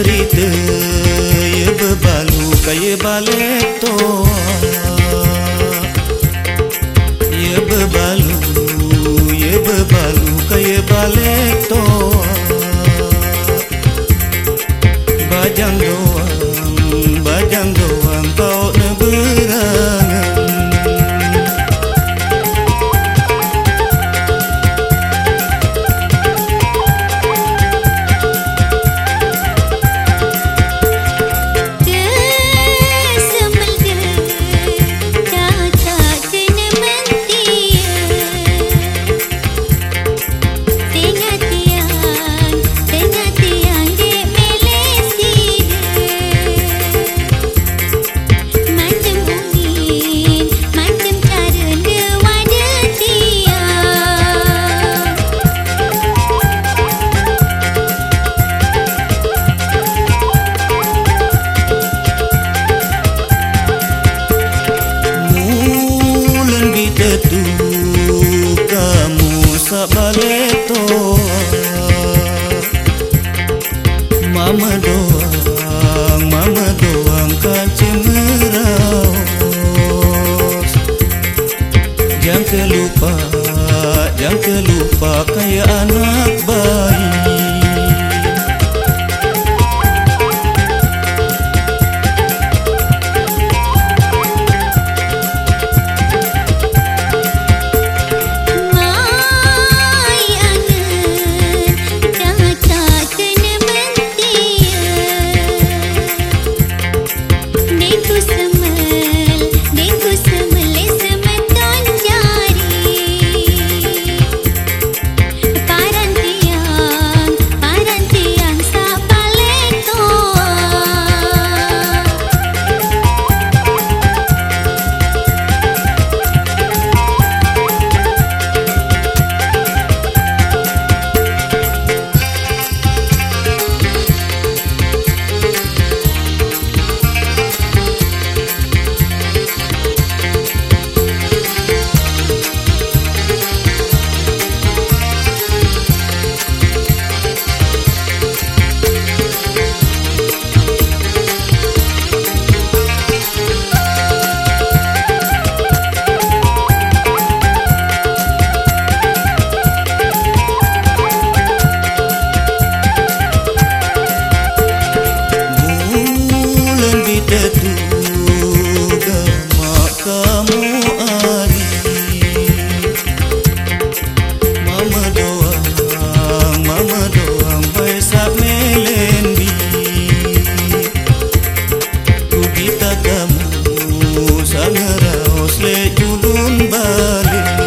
rită E băbalu, ca e baleto E băbalu, e băbalu, ca e baleto Bajando Jangan kelupa kayak anak sana raos le kulun balik